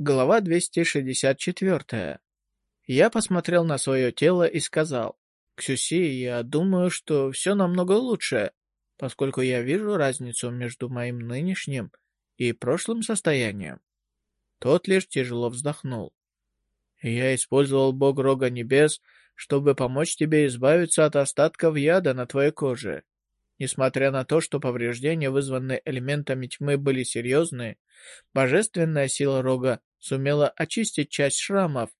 Глава 264. Я посмотрел на свое тело и сказал, «Ксюси, я думаю, что все намного лучше, поскольку я вижу разницу между моим нынешним и прошлым состоянием». Тот лишь тяжело вздохнул. «Я использовал бог Рога Небес, чтобы помочь тебе избавиться от остатков яда на твоей коже. Несмотря на то, что повреждения, вызванные элементами тьмы, были серьезные, божественная сила Рога сумела очистить часть шрамов,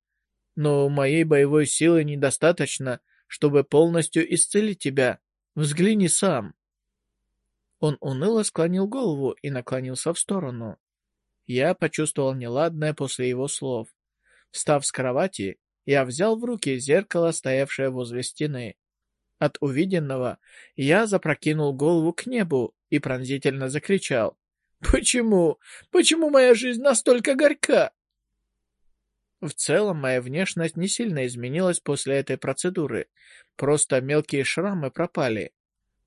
но моей боевой силы недостаточно, чтобы полностью исцелить тебя. Взгляни сам. Он уныло склонил голову и наклонился в сторону. Я почувствовал неладное после его слов. Встав с кровати, я взял в руки зеркало, стоявшее возле стены. От увиденного я запрокинул голову к небу и пронзительно закричал. «Почему? Почему моя жизнь настолько горька?» В целом, моя внешность не сильно изменилась после этой процедуры. Просто мелкие шрамы пропали.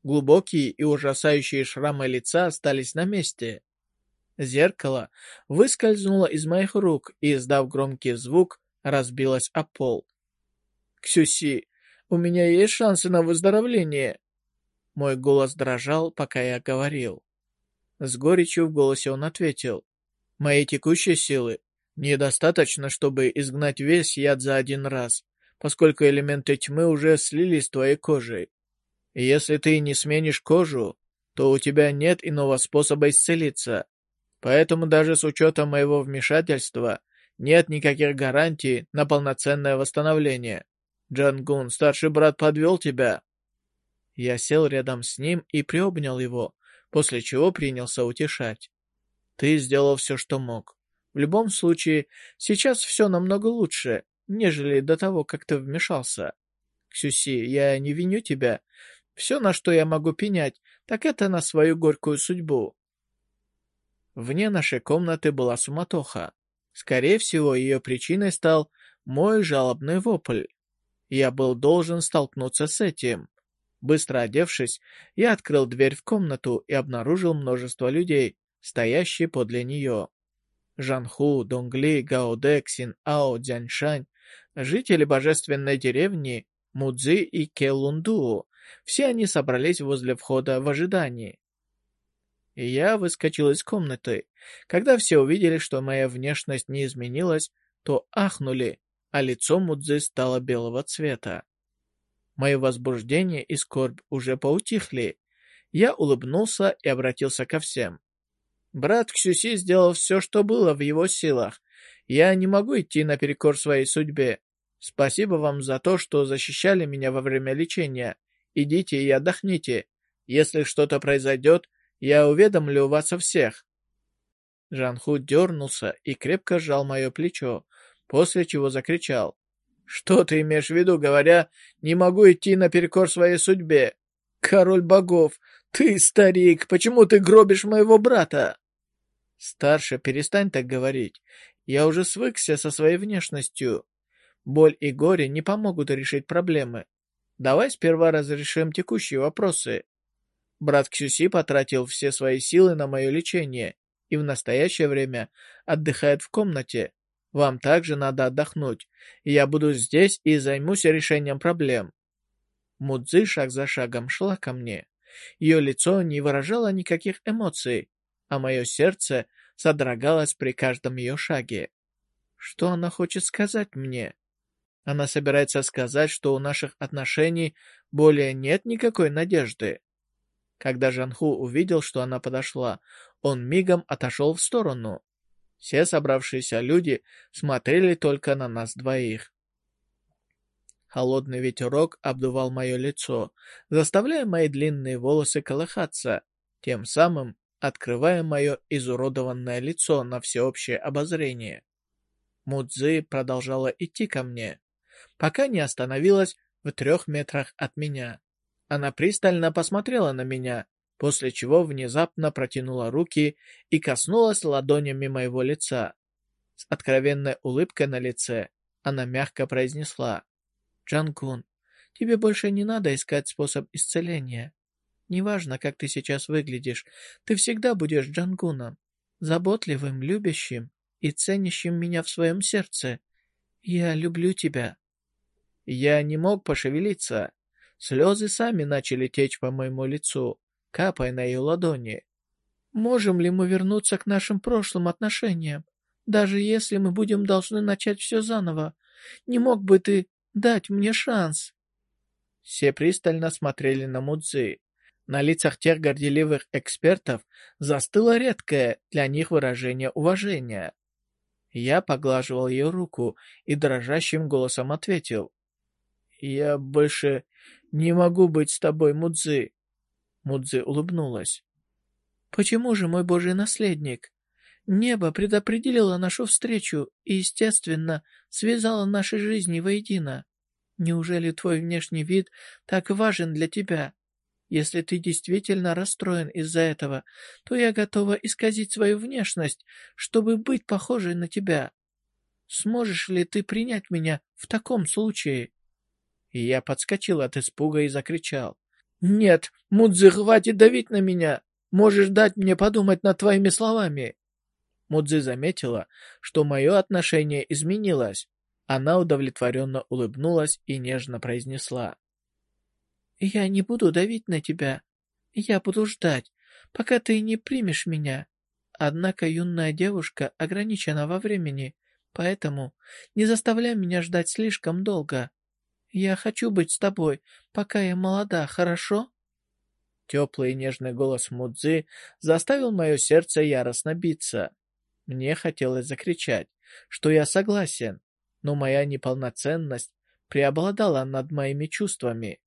Глубокие и ужасающие шрамы лица остались на месте. Зеркало выскользнуло из моих рук и, издав громкий звук, разбилось о пол. «Ксюси, у меня есть шансы на выздоровление!» Мой голос дрожал, пока я говорил. С горечью в голосе он ответил. «Моей текущей силы недостаточно, чтобы изгнать весь яд за один раз, поскольку элементы тьмы уже слились с твоей кожей. Если ты не сменишь кожу, то у тебя нет иного способа исцелиться. Поэтому даже с учетом моего вмешательства нет никаких гарантий на полноценное восстановление. Джангун, старший брат подвел тебя?» Я сел рядом с ним и приобнял его, после чего принялся утешать. «Ты сделал все, что мог. В любом случае, сейчас все намного лучше, нежели до того, как ты вмешался. Ксюси, я не виню тебя. Все, на что я могу пенять, так это на свою горькую судьбу». Вне нашей комнаты была суматоха. Скорее всего, ее причиной стал мой жалобный вопль. Я был должен столкнуться с этим. Быстро одевшись, я открыл дверь в комнату и обнаружил множество людей, стоящие подле нее. Жанху, Донгли, Гаоде, Ксин Ао, Дзяньшань, жители божественной деревни Мудзи и Келунду, все они собрались возле входа в ожидании. Я выскочил из комнаты. Когда все увидели, что моя внешность не изменилась, то ахнули а лицо Мудзы стало белого цвета. Мое возбуждение и скорбь уже поутихли. Я улыбнулся и обратился ко всем. Брат Ксюси сделал все, что было в его силах. Я не могу идти наперекор своей судьбе. Спасибо вам за то, что защищали меня во время лечения. Идите и отдохните. Если что-то произойдет, я уведомлю вас о всех. Жанху дернулся и крепко сжал мое плечо, после чего закричал. «Что ты имеешь в виду, говоря, не могу идти наперекор своей судьбе? Король богов, ты, старик, почему ты гробишь моего брата?» «Старше, перестань так говорить. Я уже свыкся со своей внешностью. Боль и горе не помогут решить проблемы. Давай сперва разрешим текущие вопросы». Брат Ксюси потратил все свои силы на мое лечение и в настоящее время отдыхает в комнате, вам также надо отдохнуть. Я буду здесь и займусь решением проблем». Мудзи шаг за шагом шла ко мне. Ее лицо не выражало никаких эмоций, а мое сердце содрогалось при каждом ее шаге. Что она хочет сказать мне? Она собирается сказать, что у наших отношений более нет никакой надежды. Когда Жанху увидел, что она подошла, он мигом отошел в сторону. Все собравшиеся люди смотрели только на нас двоих. Холодный ветерок обдувал мое лицо, заставляя мои длинные волосы колыхаться, тем самым открывая мое изуродованное лицо на всеобщее обозрение. Мудзи продолжала идти ко мне, пока не остановилась в трех метрах от меня. Она пристально посмотрела на меня, после чего внезапно протянула руки и коснулась ладонями моего лица. С откровенной улыбкой на лице она мягко произнесла, «Джангун, тебе больше не надо искать способ исцеления. Неважно, как ты сейчас выглядишь, ты всегда будешь Джангуном, заботливым, любящим и ценящим меня в своем сердце. Я люблю тебя». Я не мог пошевелиться. Слезы сами начали течь по моему лицу, капая на ее ладони. «Можем ли мы вернуться к нашим прошлым отношениям, даже если мы будем должны начать все заново? Не мог бы ты дать мне шанс?» Все пристально смотрели на Мудзи. На лицах тех горделивых экспертов застыло редкое для них выражение уважения. Я поглаживал ее руку и дрожащим голосом ответил. «Я больше не могу быть с тобой, Мудзи». Мудзи улыбнулась. «Почему же, мой божий наследник? Небо предопределило нашу встречу и, естественно, связало наши жизни воедино. Неужели твой внешний вид так важен для тебя? Если ты действительно расстроен из-за этого, то я готова исказить свою внешность, чтобы быть похожей на тебя. Сможешь ли ты принять меня в таком случае?» И я подскочил от испуга и закричал. «Нет, Мудзи, хватит давить на меня! Можешь дать мне подумать над твоими словами!» Мудзи заметила, что мое отношение изменилось. Она удовлетворенно улыбнулась и нежно произнесла. «Я не буду давить на тебя. Я буду ждать, пока ты не примешь меня. Однако юная девушка ограничена во времени, поэтому не заставляй меня ждать слишком долго. Я хочу быть с тобой, пока я молода, хорошо?» Теплый и нежный голос Мудзи заставил мое сердце яростно биться. Мне хотелось закричать, что я согласен, но моя неполноценность преобладала над моими чувствами.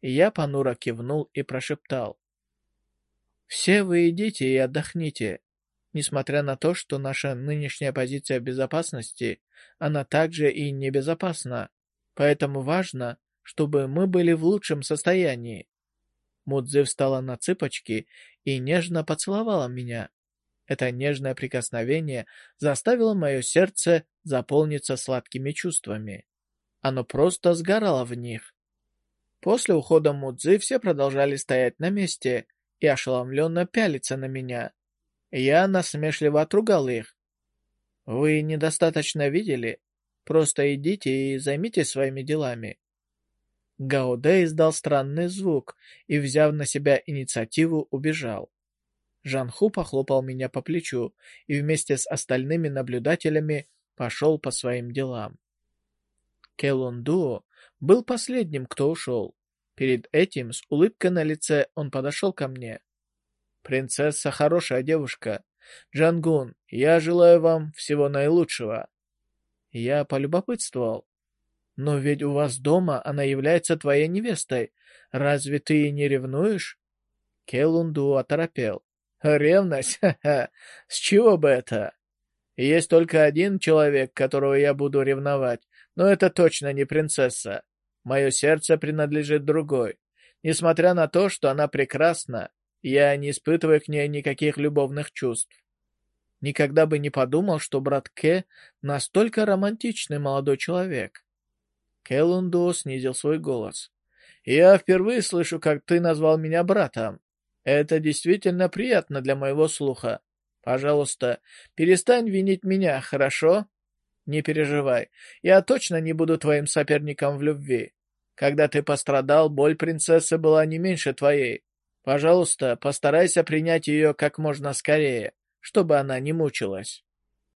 Я понуро кивнул и прошептал. «Все вы идите и отдохните. Несмотря на то, что наша нынешняя позиция безопасности, она также и небезопасна. Поэтому важно, чтобы мы были в лучшем состоянии. Мудзи встала на цыпочки и нежно поцеловала меня. Это нежное прикосновение заставило мое сердце заполниться сладкими чувствами. Оно просто сгорало в них. После ухода Мудзи все продолжали стоять на месте и ошеломленно пялиться на меня. Я насмешливо отругал их. «Вы недостаточно видели? Просто идите и займитесь своими делами». Гаудэ издал странный звук и, взяв на себя инициативу, убежал. Жанху похлопал меня по плечу и вместе с остальными наблюдателями пошел по своим делам. Келунду был последним, кто ушел. Перед этим с улыбкой на лице он подошел ко мне. «Принцесса хорошая девушка. Джангун, я желаю вам всего наилучшего». Я полюбопытствовал. «Но ведь у вас дома она является твоей невестой. Разве ты не ревнуешь?» Келунду оторопел. «Ревность? Ха-ха! С чего бы это? Есть только один человек, которого я буду ревновать, но это точно не принцесса. Мое сердце принадлежит другой. Несмотря на то, что она прекрасна, я не испытываю к ней никаких любовных чувств. Никогда бы не подумал, что брат Ке настолько романтичный молодой человек. Келунду снизил свой голос. «Я впервые слышу, как ты назвал меня братом. Это действительно приятно для моего слуха. Пожалуйста, перестань винить меня, хорошо? Не переживай, я точно не буду твоим соперником в любви. Когда ты пострадал, боль принцессы была не меньше твоей. Пожалуйста, постарайся принять ее как можно скорее, чтобы она не мучилась.